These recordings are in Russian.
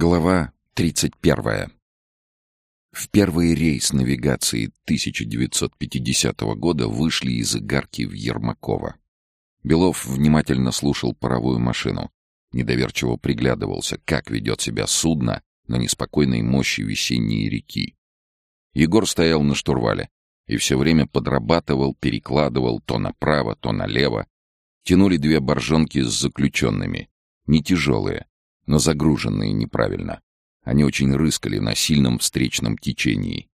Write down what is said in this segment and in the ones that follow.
Глава 31. В первый рейс навигации 1950 года вышли из Игарки в Ермакова. Белов внимательно слушал паровую машину, недоверчиво приглядывался, как ведет себя судно на неспокойной мощи весенней реки. Егор стоял на штурвале и все время подрабатывал, перекладывал то направо, то налево. Тянули две боржонки с заключенными, не тяжелые, но загруженные неправильно. Они очень рыскали на сильном встречном течении.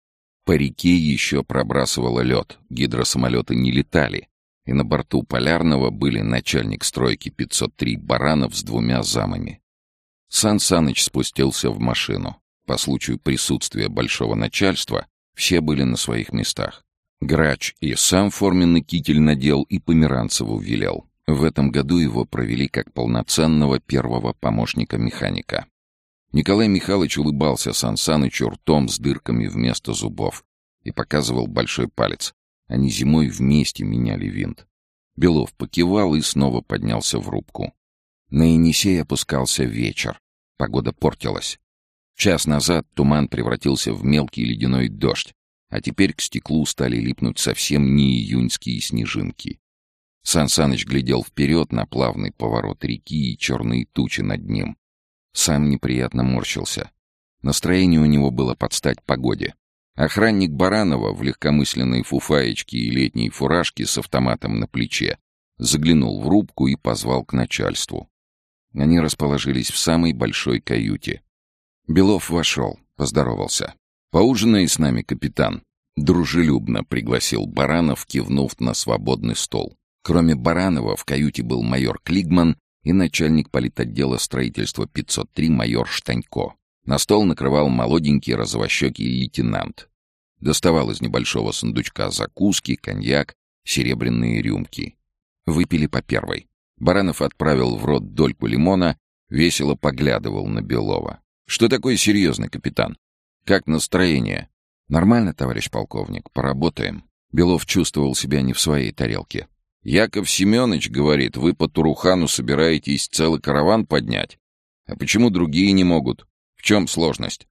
По реке еще пробрасывало лед, гидросамолеты не летали, и на борту Полярного были начальник стройки 503 Баранов с двумя замами. Сан Саныч спустился в машину. По случаю присутствия большого начальства все были на своих местах. Грач и сам форменный китель надел и Померанцеву велел. В этом году его провели как полноценного первого помощника механика. Николай Михайлович улыбался Сан Санычу ртом с дырками вместо зубов и показывал большой палец. Они зимой вместе меняли винт. Белов покивал и снова поднялся в рубку. На Енисей опускался вечер. Погода портилась. Час назад туман превратился в мелкий ледяной дождь, а теперь к стеклу стали липнуть совсем не июньские снежинки. Сан Саныч глядел вперед на плавный поворот реки и черные тучи над ним. Сам неприятно морщился. Настроение у него было под стать погоде. Охранник Баранова в легкомысленной фуфаечке и летней фуражке с автоматом на плече заглянул в рубку и позвал к начальству. Они расположились в самой большой каюте. Белов вошел, поздоровался. «Поужинай с нами, капитан», — дружелюбно пригласил Баранов, кивнув на свободный стол. Кроме Баранова в каюте был майор Клигман и начальник политотдела строительства 503 майор Штанько. На стол накрывал молоденький розовощекий лейтенант. Доставал из небольшого сундучка закуски, коньяк, серебряные рюмки. Выпили по первой. Баранов отправил в рот дольку лимона, весело поглядывал на Белова. «Что такое серьезный, капитан? Как настроение?» «Нормально, товарищ полковник, поработаем». Белов чувствовал себя не в своей тарелке. Яков Семенович говорит, вы по Турухану собираетесь целый караван поднять. А почему другие не могут? В чем сложность?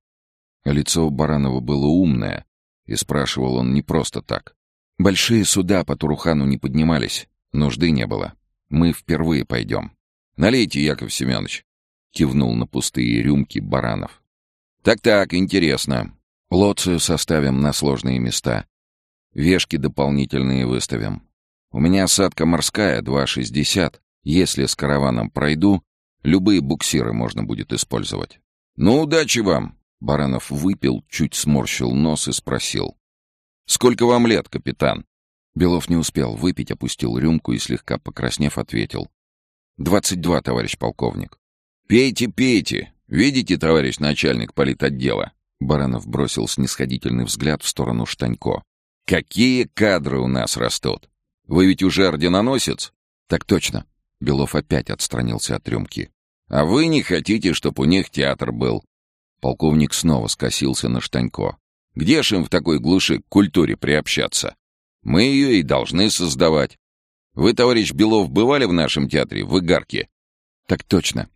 Лицо Баранова было умное, и спрашивал он не просто так. Большие суда по Турухану не поднимались, нужды не было. Мы впервые пойдем. Налейте, Яков Семенович. Кивнул на пустые рюмки Баранов. Так-так, интересно. Лоцию составим на сложные места. Вешки дополнительные выставим. У меня осадка морская 2,60. Если с караваном пройду, любые буксиры можно будет использовать. Ну, удачи вам!» Баранов выпил, чуть сморщил нос и спросил. «Сколько вам лет, капитан?» Белов не успел выпить, опустил рюмку и, слегка покраснев, ответил. «Двадцать два, товарищ полковник». «Пейте, пейте! Видите, товарищ начальник политотдела?» Баранов бросил снисходительный взгляд в сторону Штанько. «Какие кадры у нас растут! Вы ведь уже орденоносец?» «Так точно». Белов опять отстранился от рюмки. «А вы не хотите, чтобы у них театр был?» Полковник снова скосился на Штанько. «Где ж им в такой глуши к культуре приобщаться? Мы ее и должны создавать. Вы, товарищ Белов, бывали в нашем театре, в Игарке?» «Так точно.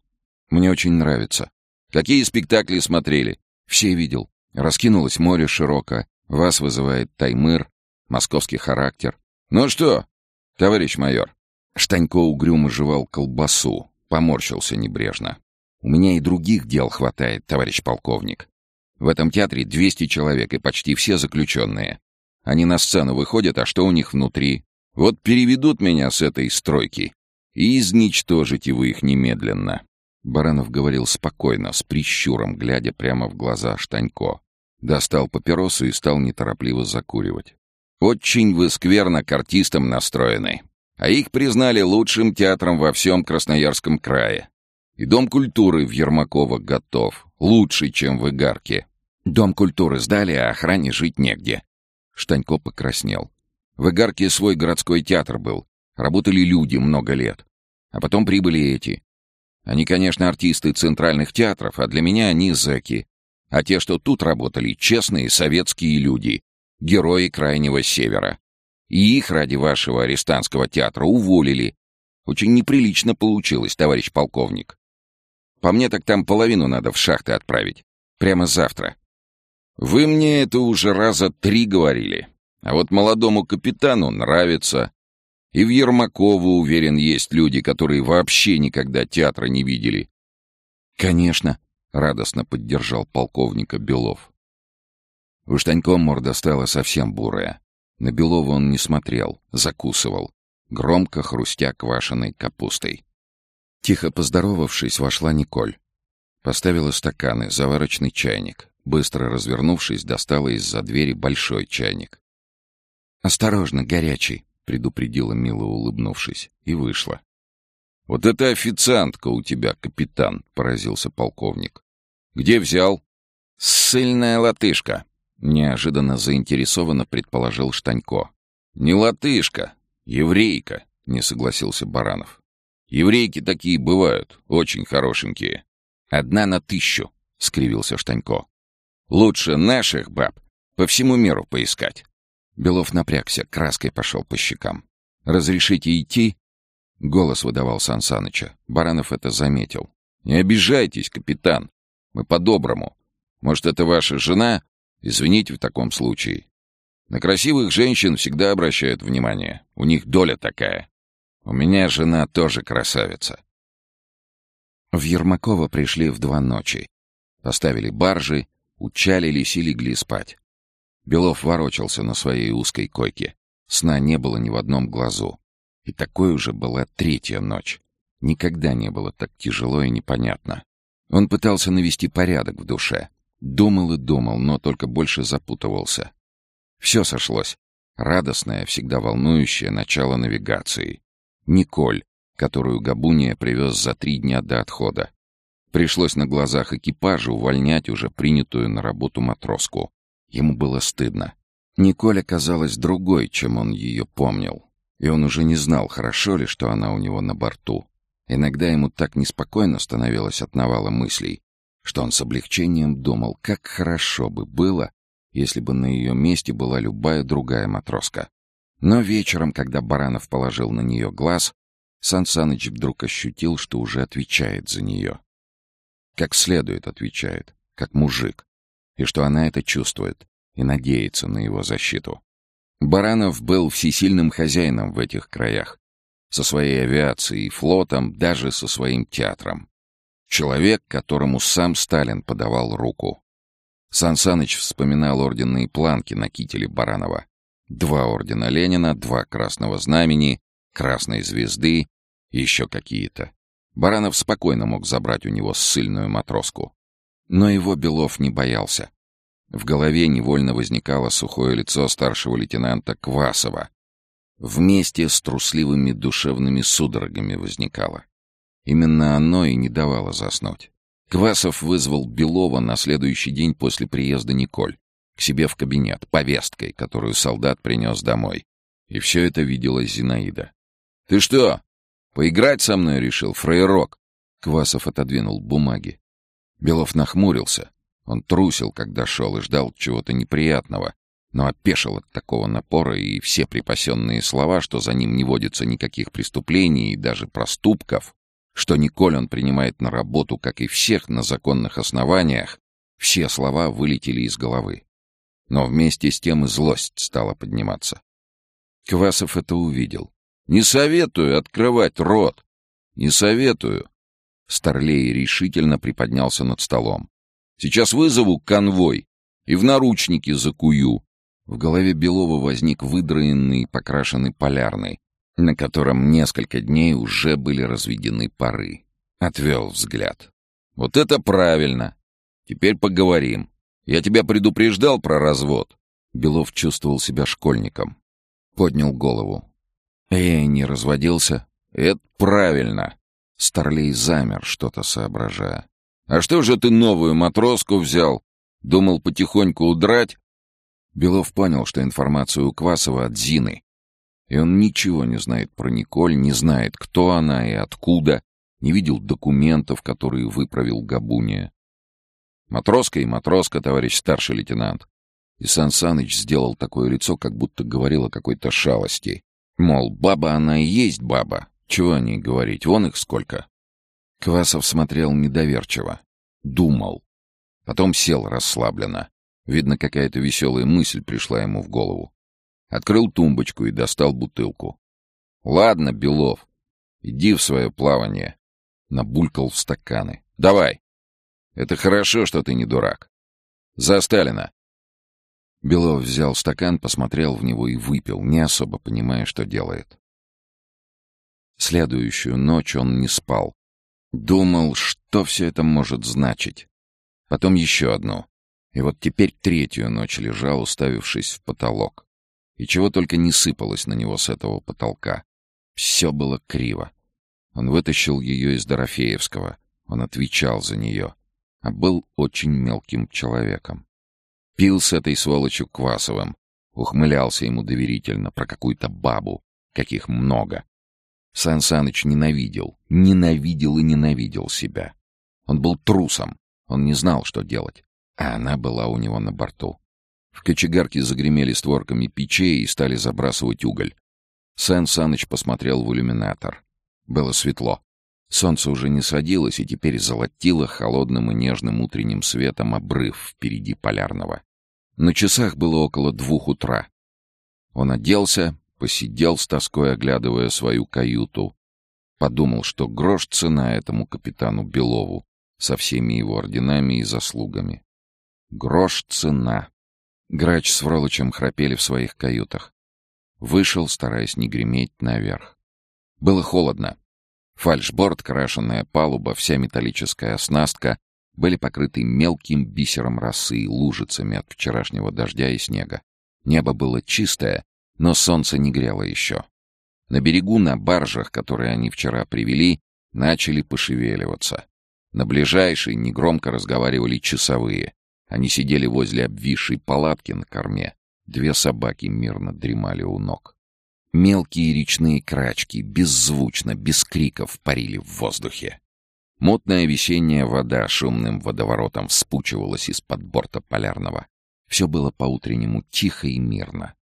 Мне очень нравится. Какие спектакли смотрели?» «Все видел. Раскинулось море широко. Вас вызывает Таймыр, московский характер. «Ну что, товарищ майор?» Штанько угрюмо жевал колбасу, поморщился небрежно. «У меня и других дел хватает, товарищ полковник. В этом театре 200 человек и почти все заключенные. Они на сцену выходят, а что у них внутри? Вот переведут меня с этой стройки, и изничтожите вы их немедленно». Баранов говорил спокойно, с прищуром, глядя прямо в глаза Штанько. Достал папиросу и стал неторопливо закуривать. Очень вы скверно к артистам настроены. А их признали лучшим театром во всем Красноярском крае. И Дом культуры в Ермаково готов. Лучше, чем в Игарке. Дом культуры сдали, а охране жить негде. Штанько покраснел. В Игарке свой городской театр был. Работали люди много лет. А потом прибыли эти. Они, конечно, артисты центральных театров, а для меня они зэки. А те, что тут работали, честные советские люди, герои Крайнего Севера. И их ради вашего арестантского театра уволили. Очень неприлично получилось, товарищ полковник. По мне так там половину надо в шахты отправить. Прямо завтра. Вы мне это уже раза три говорили. А вот молодому капитану нравится. И в Ермакову, уверен, есть люди, которые вообще никогда театра не видели. «Конечно», — радостно поддержал полковника Белов. У Штанько морда стала совсем бурая. На Белова он не смотрел, закусывал, громко хрустя квашеной капустой. Тихо поздоровавшись, вошла Николь. Поставила стаканы, заварочный чайник. Быстро развернувшись, достала из-за двери большой чайник. «Осторожно, горячий», — предупредила мило улыбнувшись, и вышла. «Вот это официантка у тебя, капитан», — поразился полковник. «Где взял?» «Ссыльная латышка», — неожиданно заинтересованно предположил Штанько. «Не латышка, еврейка», — не согласился Баранов. «Еврейки такие бывают, очень хорошенькие. Одна на тысячу», — скривился Штанько. «Лучше наших баб по всему миру поискать». Белов напрягся, краской пошел по щекам. «Разрешите идти?» Голос выдавал Сан Саныча. Баранов это заметил. «Не обижайтесь, капитан. Мы по-доброму. Может, это ваша жена? Извините в таком случае. На красивых женщин всегда обращают внимание. У них доля такая. У меня жена тоже красавица». В Ермакова пришли в два ночи. Поставили баржи, учалились и легли спать. Белов ворочался на своей узкой койке. Сна не было ни в одном глазу. И такой уже была третья ночь. Никогда не было так тяжело и непонятно. Он пытался навести порядок в душе. Думал и думал, но только больше запутывался. Все сошлось. Радостное, всегда волнующее начало навигации. Николь, которую Габуния привез за три дня до отхода. Пришлось на глазах экипажа увольнять уже принятую на работу матроску. Ему было стыдно. Николь оказалась другой, чем он ее помнил. И он уже не знал, хорошо ли, что она у него на борту. Иногда ему так неспокойно становилось от навала мыслей, что он с облегчением думал, как хорошо бы было, если бы на ее месте была любая другая матроска. Но вечером, когда Баранов положил на нее глаз, Сан Саныч вдруг ощутил, что уже отвечает за нее. Как следует отвечает, как мужик. И что она это чувствует и надеется на его защиту. Баранов был всесильным хозяином в этих краях. Со своей авиацией и флотом, даже со своим театром. Человек, которому сам Сталин подавал руку. Сан Саныч вспоминал орденные планки на кителе Баранова. Два ордена Ленина, два Красного Знамени, Красной Звезды, еще какие-то. Баранов спокойно мог забрать у него ссыльную матроску. Но его Белов не боялся. В голове невольно возникало сухое лицо старшего лейтенанта Квасова. Вместе с трусливыми душевными судорогами возникало. Именно оно и не давало заснуть. Квасов вызвал Белова на следующий день после приезда Николь к себе в кабинет, повесткой, которую солдат принес домой. И все это видела Зинаида. «Ты что, поиграть со мной решил, фрейрок?» Квасов отодвинул бумаги. Белов нахмурился, он трусил, когда шел, и ждал чего-то неприятного, но опешил от такого напора, и все припасенные слова, что за ним не водится никаких преступлений и даже проступков, что Николь он принимает на работу, как и всех, на законных основаниях, все слова вылетели из головы. Но вместе с тем и злость стала подниматься. Квасов это увидел. «Не советую открывать рот! Не советую!» Старлей решительно приподнялся над столом. Сейчас вызову конвой и в наручники закую». В голове Белова возник выдраенный, покрашенный полярный, на котором несколько дней уже были разведены пары. Отвел взгляд. «Вот это правильно! Теперь поговорим. Я тебя предупреждал про развод». Белов чувствовал себя школьником. Поднял голову. «Я не разводился». «Это правильно!» Старлей замер, что-то соображая. «А что же ты новую матроску взял? Думал потихоньку удрать?» Белов понял, что информацию у Квасова от Зины. И он ничего не знает про Николь, не знает, кто она и откуда, не видел документов, которые выправил Габуния. «Матроска и матроска, товарищ старший лейтенант». И Сан Саныч сделал такое лицо, как будто говорил о какой-то шалости. Мол, баба она и есть баба. Чего о ней говорить, вон их сколько. Квасов смотрел недоверчиво. Думал. Потом сел расслабленно. Видно, какая-то веселая мысль пришла ему в голову. Открыл тумбочку и достал бутылку. «Ладно, Белов, иди в свое плавание». Набулькал в стаканы. «Давай. Это хорошо, что ты не дурак. За Сталина!» Белов взял стакан, посмотрел в него и выпил, не особо понимая, что делает. Следующую ночь он не спал. Думал, что все это может значить. Потом еще одну. И вот теперь третью ночь лежал, уставившись в потолок. И чего только не сыпалось на него с этого потолка. Все было криво. Он вытащил ее из Дорофеевского. Он отвечал за нее. А был очень мелким человеком. Пил с этой сволочью Квасовым. Ухмылялся ему доверительно про какую-то бабу, каких много. Сан Саныч ненавидел, ненавидел и ненавидел себя. Он был трусом, он не знал, что делать, а она была у него на борту. В кочегарке загремели створками печей и стали забрасывать уголь. Сан Саныч посмотрел в иллюминатор. Было светло. Солнце уже не садилось и теперь золотило холодным и нежным утренним светом обрыв впереди полярного. На часах было около двух утра. Он оделся, посидел с тоской, оглядывая свою каюту. Подумал, что грош цена этому капитану Белову со всеми его орденами и заслугами. Грош цена. Грач с Вролочем храпели в своих каютах. Вышел, стараясь не греметь, наверх. Было холодно. Фальшборд, крашенная палуба, вся металлическая оснастка были покрыты мелким бисером росы и лужицами от вчерашнего дождя и снега. Небо было чистое, но солнце не грело еще. На берегу, на баржах, которые они вчера привели, начали пошевеливаться. На ближайшей негромко разговаривали часовые. Они сидели возле обвисшей палатки на корме. Две собаки мирно дремали у ног. Мелкие речные крачки беззвучно, без криков парили в воздухе. Мутная весенняя вода шумным водоворотом вспучивалась из-под борта полярного. Все было по-утреннему тихо и мирно.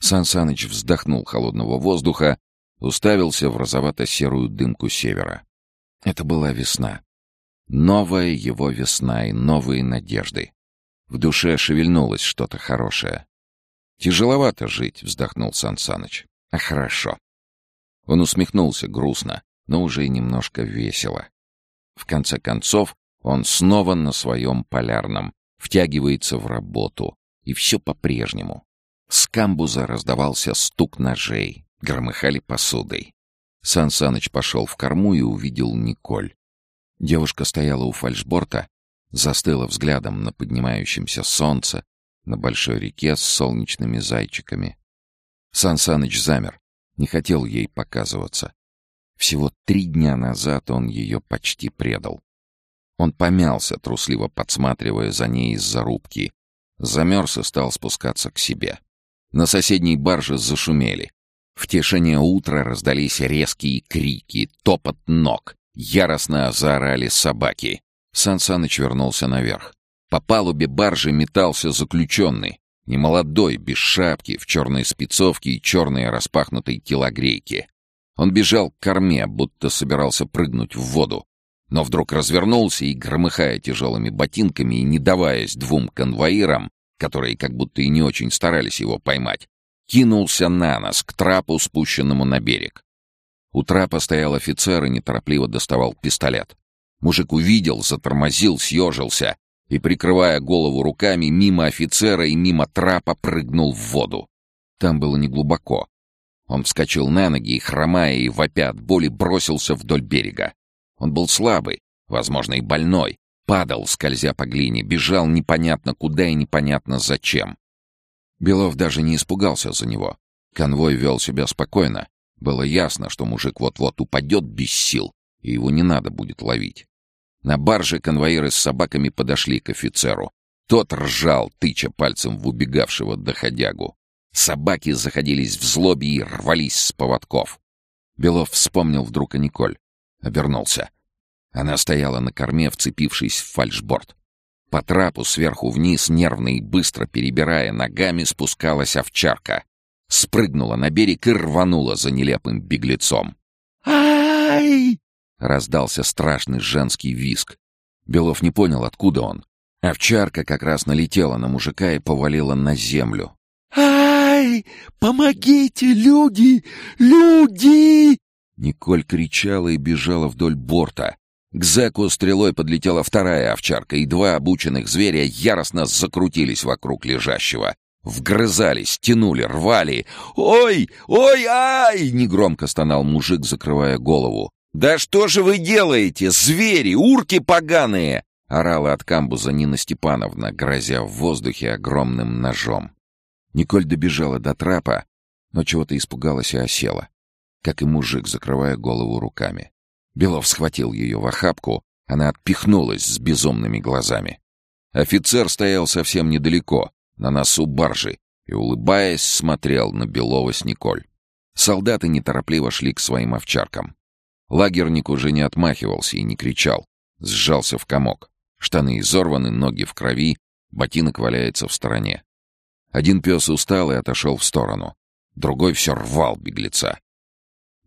Сан Саныч вздохнул холодного воздуха, уставился в розовато-серую дымку севера. Это была весна. Новая его весна и новые надежды. В душе шевельнулось что-то хорошее. «Тяжеловато жить», — вздохнул Сан Саныч. «А хорошо». Он усмехнулся грустно, но уже немножко весело. В конце концов, он снова на своем полярном, втягивается в работу, и все по-прежнему. С камбуза раздавался стук ножей, громыхали посудой. Сан Саныч пошел в корму и увидел Николь. Девушка стояла у фальшборта, застыла взглядом на поднимающемся солнце, на большой реке с солнечными зайчиками. Сан Саныч замер, не хотел ей показываться. Всего три дня назад он ее почти предал. Он помялся, трусливо подсматривая за ней из-за рубки. Замерз и стал спускаться к себе. На соседней барже зашумели. В тишине утра раздались резкие крики, топот ног. Яростно заорали собаки. Сан Саныч вернулся наверх. По палубе баржи метался заключенный. Немолодой, без шапки, в черной спецовке и черной распахнутой телогрейке. Он бежал к корме, будто собирался прыгнуть в воду. Но вдруг развернулся и, громыхая тяжелыми ботинками и не даваясь двум конвоирам, которые как будто и не очень старались его поймать, кинулся на нос к трапу, спущенному на берег. У трапа стоял офицер и неторопливо доставал пистолет. Мужик увидел, затормозил, съежился и, прикрывая голову руками, мимо офицера и мимо трапа прыгнул в воду. Там было неглубоко. Он вскочил на ноги и, хромая и вопя от боли, бросился вдоль берега. Он был слабый, возможно, и больной, Падал, скользя по глине, бежал непонятно куда и непонятно зачем. Белов даже не испугался за него. Конвой вел себя спокойно. Было ясно, что мужик вот-вот упадет без сил, и его не надо будет ловить. На барже конвоиры с собаками подошли к офицеру. Тот ржал, тыча пальцем в убегавшего доходягу. Собаки заходились в злобе и рвались с поводков. Белов вспомнил вдруг о Николь. Обернулся. Она стояла на корме, вцепившись в фальшборд. По трапу сверху вниз, нервно и быстро перебирая ногами, спускалась овчарка. Спрыгнула на берег и рванула за нелепым беглецом. «Ай!» Раздался страшный женский виск. Белов не понял, откуда он. Овчарка как раз налетела на мужика и повалила на землю. «Ай! Помогите, люди! Люди!» Николь кричала и бежала вдоль борта. К зэку стрелой подлетела вторая овчарка, и два обученных зверя яростно закрутились вокруг лежащего. Вгрызались, тянули, рвали. «Ой! Ой! Ай!» — негромко стонал мужик, закрывая голову. «Да что же вы делаете, звери, урки поганые!» — орала от камбуза Нина Степановна, грозя в воздухе огромным ножом. Николь добежала до трапа, но чего-то испугалась и осела, как и мужик, закрывая голову руками. Белов схватил ее в охапку, она отпихнулась с безумными глазами. Офицер стоял совсем недалеко, на носу баржи, и, улыбаясь, смотрел на Белова с Николь. Солдаты неторопливо шли к своим овчаркам. Лагерник уже не отмахивался и не кричал, сжался в комок. Штаны изорваны, ноги в крови, ботинок валяется в стороне. Один пес устал и отошел в сторону. Другой все рвал беглеца.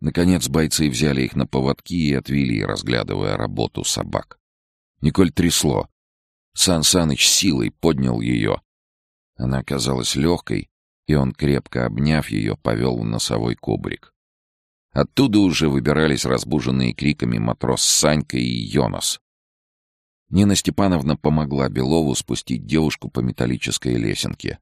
Наконец бойцы взяли их на поводки и отвели, разглядывая работу собак. Николь трясло. Сан Саныч силой поднял ее. Она казалась легкой, и он, крепко обняв ее, повел в носовой кубрик. Оттуда уже выбирались разбуженные криками матрос Санька и Йонас. Нина Степановна помогла Белову спустить девушку по металлической лесенке.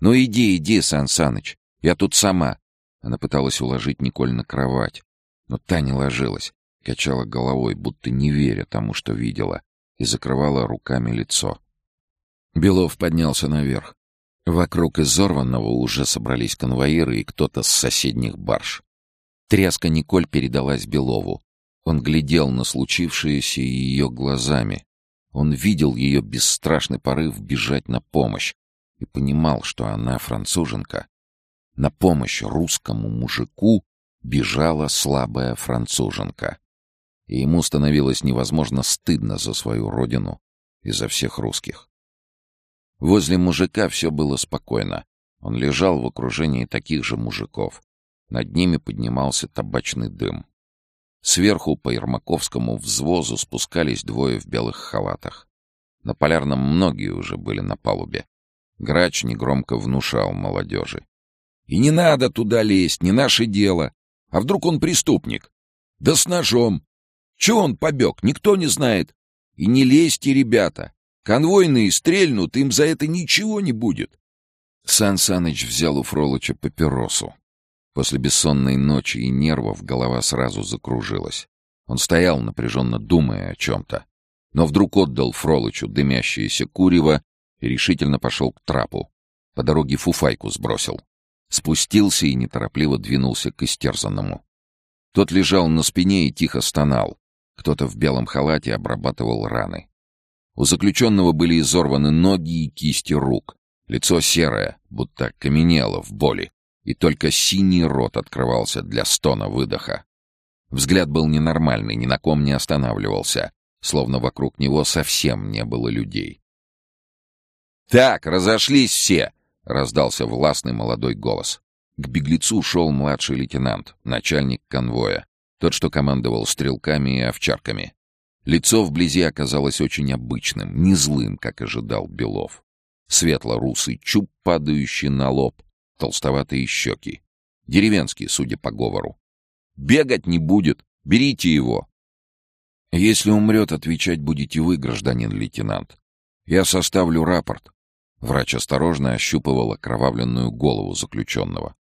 «Ну иди, иди, Сан Саныч, я тут сама». Она пыталась уложить Николь на кровать, но та не ложилась, качала головой, будто не веря тому, что видела, и закрывала руками лицо. Белов поднялся наверх. Вокруг изорванного уже собрались конвоиры и кто-то с соседних барж. Тряска Николь передалась Белову. Он глядел на случившееся ее глазами. Он видел ее бесстрашный порыв бежать на помощь, и понимал, что она француженка. На помощь русскому мужику бежала слабая француженка. И ему становилось невозможно стыдно за свою родину и за всех русских. Возле мужика все было спокойно. Он лежал в окружении таких же мужиков. Над ними поднимался табачный дым. Сверху по Ермаковскому взвозу спускались двое в белых халатах. На Полярном многие уже были на палубе. Грач негромко внушал молодежи. «И не надо туда лезть, не наше дело. А вдруг он преступник? Да с ножом. Чего он побег, никто не знает. И не лезьте, ребята. Конвойные стрельнут, им за это ничего не будет». Сан Саныч взял у Фролыча папиросу. После бессонной ночи и нервов голова сразу закружилась. Он стоял, напряженно думая о чем-то. Но вдруг отдал Фролычу дымящееся курево и решительно пошел к трапу. По дороге фуфайку сбросил. Спустился и неторопливо двинулся к истерзанному. Тот лежал на спине и тихо стонал. Кто-то в белом халате обрабатывал раны. У заключенного были изорваны ноги и кисти рук. Лицо серое, будто каменело в боли, и только синий рот открывался для стона-выдоха. Взгляд был ненормальный, ни на ком не останавливался, словно вокруг него совсем не было людей. «Так, разошлись все!» — раздался властный молодой голос. К беглецу шел младший лейтенант, начальник конвоя, тот, что командовал стрелками и овчарками. Лицо вблизи оказалось очень обычным, не злым, как ожидал Белов. Светло-русый чуб, падающий на лоб, толстоватые щеки. Деревенский, судя по говору. «Бегать не будет! Берите его!» «Если умрет, отвечать будете вы, гражданин лейтенант. Я составлю рапорт. Врач осторожно ощупывал окровавленную голову заключенного.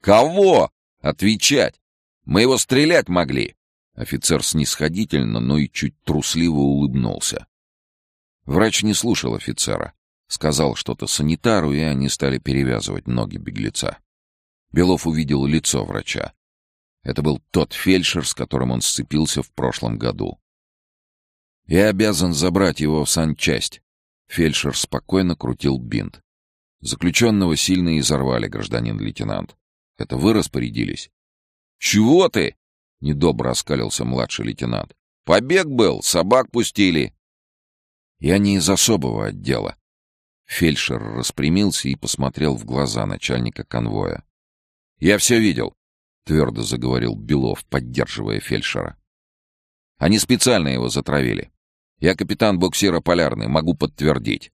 «Кого? Отвечать! Мы его стрелять могли!» Офицер снисходительно, но и чуть трусливо улыбнулся. Врач не слушал офицера. Сказал что-то санитару, и они стали перевязывать ноги беглеца. Белов увидел лицо врача. Это был тот фельдшер, с которым он сцепился в прошлом году. «Я обязан забрать его в санчасть», Фельдшер спокойно крутил бинт. Заключенного сильно изорвали, гражданин лейтенант. Это вы распорядились? Чего ты? Недобро оскалился младший лейтенант. Побег был, собак пустили. Я не из особого отдела. Фельдшер распрямился и посмотрел в глаза начальника конвоя. «Я все видел», — твердо заговорил Белов, поддерживая фельдшера. Они специально его затравили. Я капитан буксира «Полярный», могу подтвердить».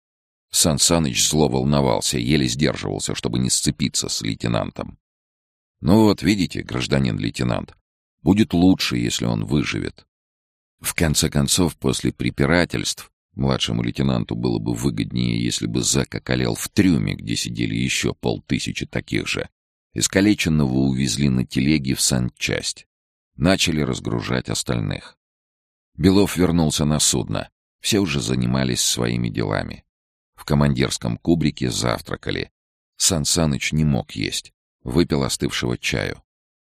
Сан Саныч зло волновался, еле сдерживался, чтобы не сцепиться с лейтенантом. «Ну вот, видите, гражданин лейтенант, будет лучше, если он выживет». В конце концов, после препирательств, младшему лейтенанту было бы выгоднее, если бы Зак околел в трюме, где сидели еще полтысячи таких же. Искалеченного увезли на телеге в санчасть. Начали разгружать остальных. Белов вернулся на судно. Все уже занимались своими делами. В командирском кубрике завтракали. Сан Саныч не мог есть. Выпил остывшего чаю.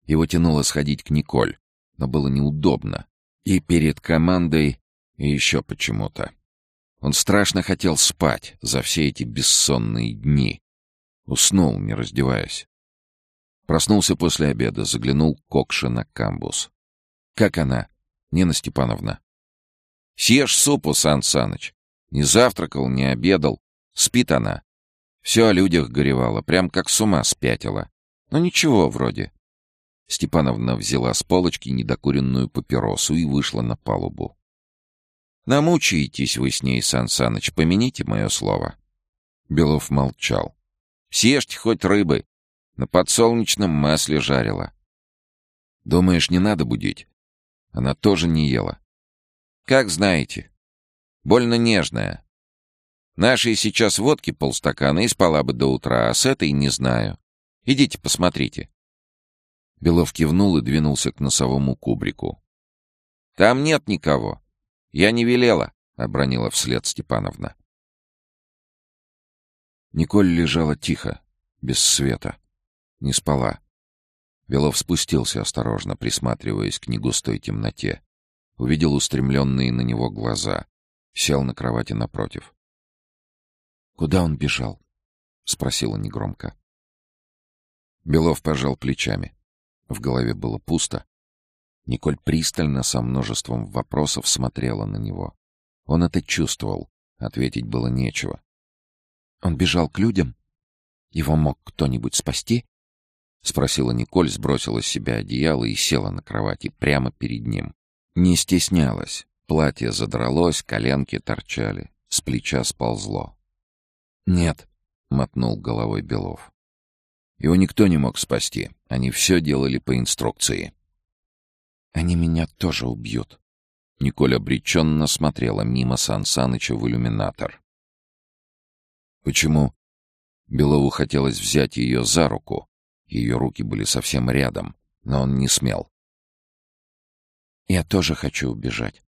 Его тянуло сходить к Николь, но было неудобно. И перед командой, и еще почему-то. Он страшно хотел спать за все эти бессонные дни. Уснул, не раздеваясь. Проснулся после обеда, заглянул к Кокше на камбус. «Как она?» Нина Степановна. Съешь супу, Сан Саныч. Не завтракал, не обедал. Спит она. Все о людях горевала, прям как с ума спятила. Ну ничего, вроде. Степановна взяла с полочки недокуренную папиросу и вышла на палубу. «Намучаетесь вы с ней, Сан Саныч, помяните мое слово». Белов молчал. «Съешьте хоть рыбы. На подсолнечном масле жарила». «Думаешь, не надо будить?» Она тоже не ела. Как знаете. Больно нежная. Нашей сейчас водки полстакана и спала бы до утра, а с этой не знаю. Идите посмотрите. Белов кивнул и двинулся к носовому кубрику. «Там нет никого. Я не велела», — обронила вслед Степановна. Николь лежала тихо, без света. Не спала. Белов спустился осторожно, присматриваясь к негустой темноте. Увидел устремленные на него глаза. Сел на кровати напротив. «Куда он бежал?» — спросила негромко. Белов пожал плечами. В голове было пусто. Николь пристально, со множеством вопросов смотрела на него. Он это чувствовал, ответить было нечего. «Он бежал к людям? Его мог кто-нибудь спасти?» — спросила Николь, сбросила с себя одеяло и села на кровати прямо перед ним. Не стеснялась. Платье задралось, коленки торчали, с плеча сползло. «Нет», — мотнул головой Белов. Его никто не мог спасти. Они все делали по инструкции. «Они меня тоже убьют». Николь обреченно смотрела мимо Сан Саныча в иллюминатор. «Почему?» Белову хотелось взять ее за руку, ее руки были совсем рядом, но он не смел. «Я тоже хочу убежать.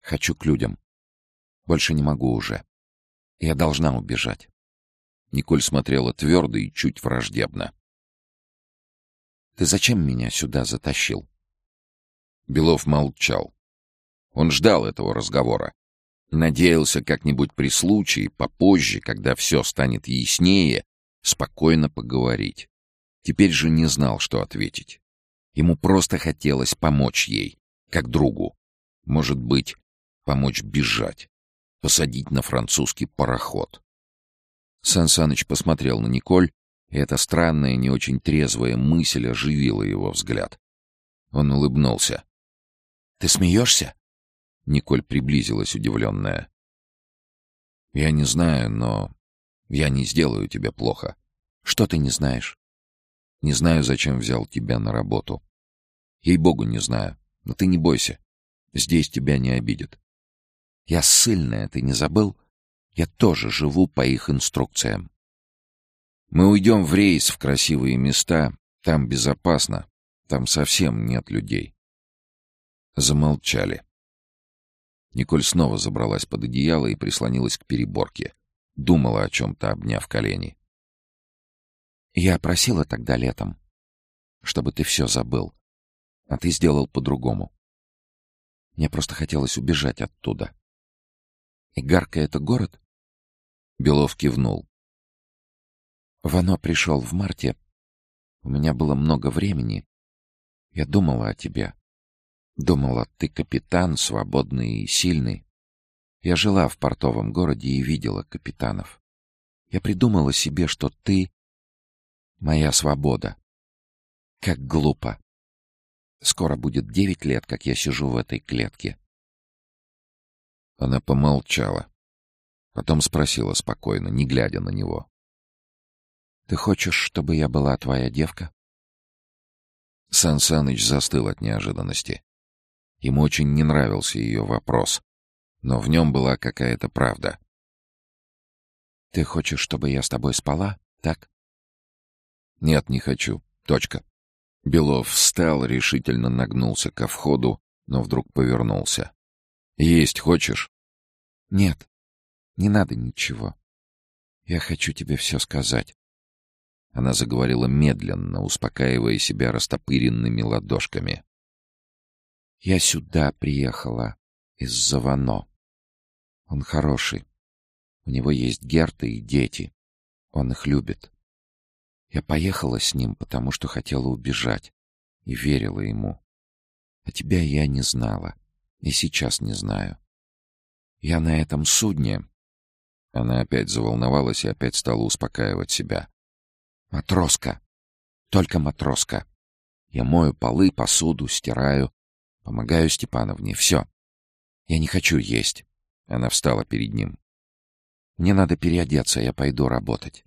Хочу к людям. Больше не могу уже. Я должна убежать». Николь смотрела твердо и чуть враждебно. «Ты зачем меня сюда затащил?» Белов молчал. Он ждал этого разговора. Надеялся как-нибудь при случае, попозже, когда все станет яснее, спокойно поговорить. Теперь же не знал, что ответить. Ему просто хотелось помочь ей, как другу. Может быть, помочь бежать, посадить на французский пароход. Сан Саныч посмотрел на Николь, и эта странная, не очень трезвая мысль оживила его взгляд. Он улыбнулся. «Ты смеешься?» Николь приблизилась, удивленная. «Я не знаю, но я не сделаю тебе плохо». «Что ты не знаешь?» Не знаю, зачем взял тебя на работу. Ей-богу, не знаю. Но ты не бойся. Здесь тебя не обидят. Я ссыльная, ты не забыл? Я тоже живу по их инструкциям. Мы уйдем в рейс в красивые места. Там безопасно. Там совсем нет людей. Замолчали. Николь снова забралась под одеяло и прислонилась к переборке. Думала о чем-то, обняв колени. Я просила тогда летом, чтобы ты все забыл. А ты сделал по-другому. Мне просто хотелось убежать оттуда. Игарка — это город? Белов кивнул. Вано пришел в марте. У меня было много времени. Я думала о тебе. Думала, ты капитан, свободный и сильный. Я жила в портовом городе и видела капитанов. Я придумала себе, что ты Моя свобода. Как глупо. Скоро будет девять лет, как я сижу в этой клетке. Она помолчала. Потом спросила спокойно, не глядя на него. «Ты хочешь, чтобы я была твоя девка?» Сан Саныч застыл от неожиданности. Ему очень не нравился ее вопрос, но в нем была какая-то правда. «Ты хочешь, чтобы я с тобой спала, так?» «Нет, не хочу. Точка». Белов встал, решительно нагнулся ко входу, но вдруг повернулся. «Есть хочешь?» «Нет, не надо ничего. Я хочу тебе все сказать». Она заговорила медленно, успокаивая себя растопыренными ладошками. «Я сюда приехала из-за Вано. Он хороший. У него есть Герта и дети. Он их любит. Я поехала с ним, потому что хотела убежать и верила ему. А тебя я не знала и сейчас не знаю. Я на этом судне...» Она опять заволновалась и опять стала успокаивать себя. «Матроска. Только матроска. Я мою полы, посуду, стираю, помогаю Степановне. Все. Я не хочу есть». Она встала перед ним. «Мне надо переодеться, я пойду работать».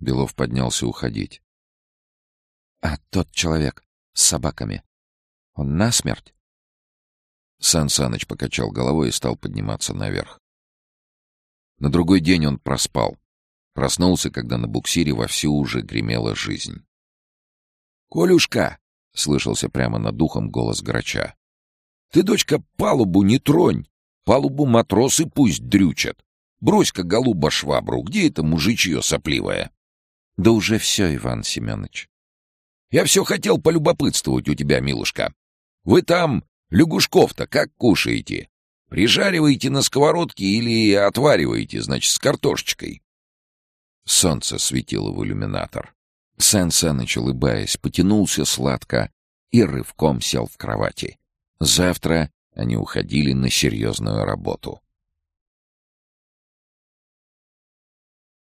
Белов поднялся уходить. «А тот человек с собаками, он насмерть?» Сан Саныч покачал головой и стал подниматься наверх. На другой день он проспал. Проснулся, когда на буксире вовсю уже гремела жизнь. «Колюшка!» — слышался прямо над духом голос грача. «Ты, дочка, палубу не тронь! Палубу матросы пусть дрючат! Брось-ка, голуба, швабру! Где это мужичье сопливое?» «Да уже все, Иван Семенович». «Я все хотел полюбопытствовать у тебя, милушка. Вы там Лягушков-то как кушаете? Прижариваете на сковородке или отвариваете, значит, с картошечкой?» Солнце светило в иллюминатор. Сэн Сэныч, улыбаясь, потянулся сладко и рывком сел в кровати. Завтра они уходили на серьезную работу.